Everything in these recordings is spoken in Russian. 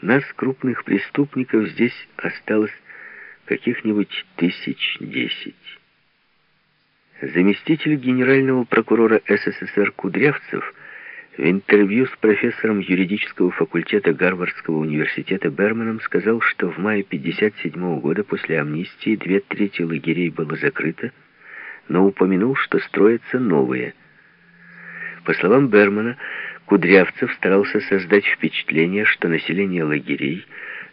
Нас, крупных преступников, здесь осталось каких-нибудь тысяч десять. Заместитель генерального прокурора СССР Кудрявцев в интервью с профессором юридического факультета Гарвардского университета Берманом сказал, что в мае 1957 года после амнистии две трети лагерей было закрыто, но упомянул, что строятся новые. По словам Бермана, Кудрявцев старался создать впечатление, что население лагерей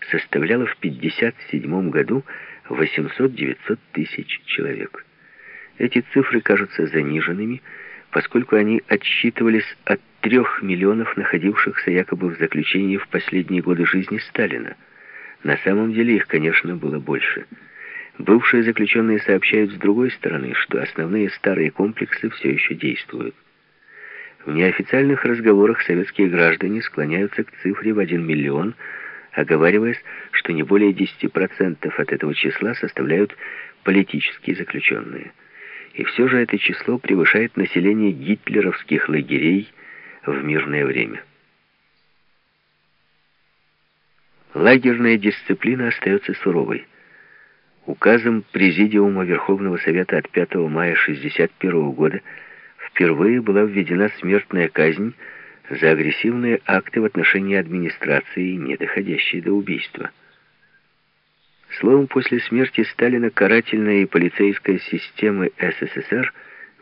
составляло в 1957 году 800-900 тысяч человек. Эти цифры кажутся заниженными, поскольку они отсчитывались от трех миллионов находившихся якобы в заключении в последние годы жизни Сталина. На самом деле их, конечно, было больше. Бывшие заключенные сообщают с другой стороны, что основные старые комплексы все еще действуют. В неофициальных разговорах советские граждане склоняются к цифре в 1 миллион, оговариваясь, что не более 10% от этого числа составляют политические заключенные. И все же это число превышает население гитлеровских лагерей в мирное время. Лагерная дисциплина остается суровой. Указом Президиума Верховного Совета от 5 мая 1961 года впервые была введена смертная казнь за агрессивные акты в отношении администрации, не доходящие до убийства. Словом, после смерти Сталина карательная и полицейская системы СССР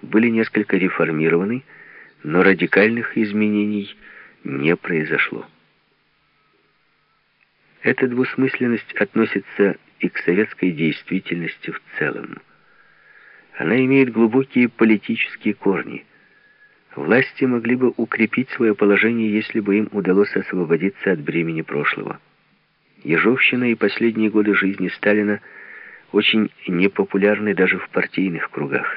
были несколько реформированы, но радикальных изменений не произошло. Эта двусмысленность относится и к советской действительности в целом. Она имеет глубокие политические корни. Власти могли бы укрепить свое положение, если бы им удалось освободиться от бремени прошлого. Ежовщина и последние годы жизни Сталина очень непопулярны даже в партийных кругах.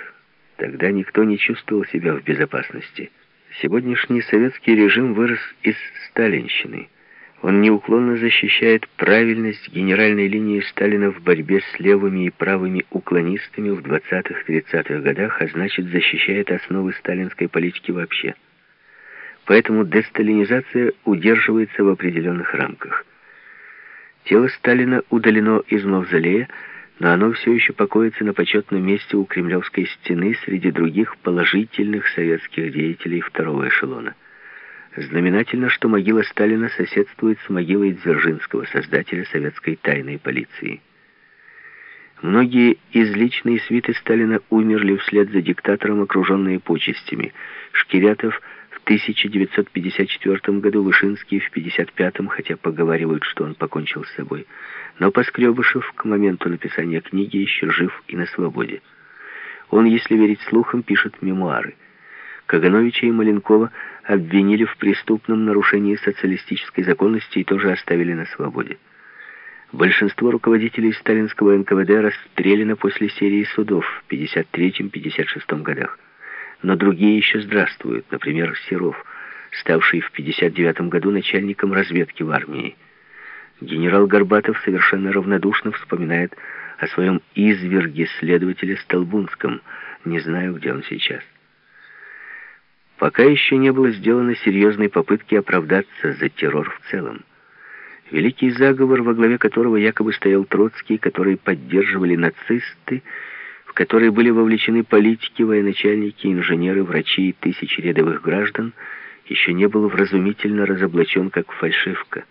Тогда никто не чувствовал себя в безопасности. Сегодняшний советский режим вырос из сталинщины – он неуклонно защищает правильность генеральной линии Сталина в борьбе с левыми и правыми уклонистами в 20-30-х годах, а значит защищает основы сталинской политики вообще. Поэтому десталинизация удерживается в определенных рамках. Тело Сталина удалено из мавзолея, но оно все еще покоится на почетном месте у Кремлевской стены среди других положительных советских деятелей второго эшелона. Знаменательно, что могила Сталина соседствует с могилой Дзержинского, создателя советской тайной полиции. Многие из личной свиты Сталина умерли вслед за диктатором, окруженные почестями. Шкирятов в 1954 году, Вышинский в 1955, хотя поговаривают, что он покончил с собой. Но Поскребышев к моменту написания книги еще жив и на свободе. Он, если верить слухам, пишет мемуары. Кагановича и Маленкова обвинили в преступном нарушении социалистической законности и тоже оставили на свободе. Большинство руководителей сталинского НКВД расстреляно после серии судов в 53-56 годах. Но другие еще здравствуют, например, Серов, ставший в 59 году начальником разведки в армии. Генерал Горбатов совершенно равнодушно вспоминает о своем изверге следователя Столбунском. Не знаю, где он сейчас. Пока еще не было сделано серьезной попытки оправдаться за террор в целом. Великий заговор, во главе которого якобы стоял Троцкий, который поддерживали нацисты, в который были вовлечены политики, военачальники, инженеры, врачи и тысячи рядовых граждан, еще не был вразумительно разоблачен как фальшивка.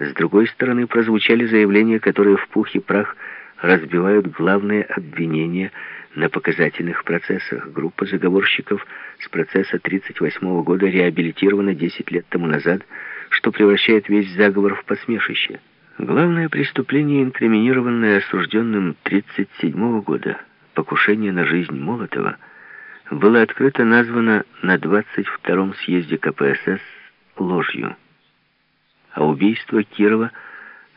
С другой стороны, прозвучали заявления, которые в пух и прах разбивают главные обвинения на показательных процессах. Группа заговорщиков с процесса 1938 года реабилитирована 10 лет тому назад, что превращает весь заговор в посмешище. Главное преступление, инкриминированное осужденным 1937 года, покушение на жизнь Молотова, было открыто названо на 22-м съезде КПСС ложью. А убийство Кирова –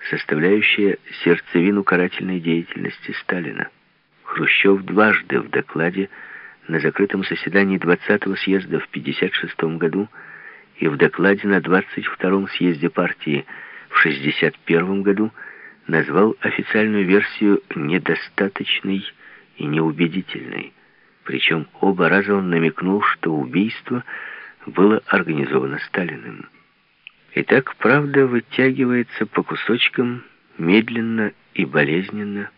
составляющее сердцевину карательной деятельности Сталина. Хрущев дважды в докладе на закрытом заседании 20-го съезда в 1956 году и в докладе на 22-м съезде партии в 1961 году назвал официальную версию недостаточной и неубедительной. Причем оба раза он намекнул, что убийство было организовано Сталиным. И так правда вытягивается по кусочкам, медленно и болезненно,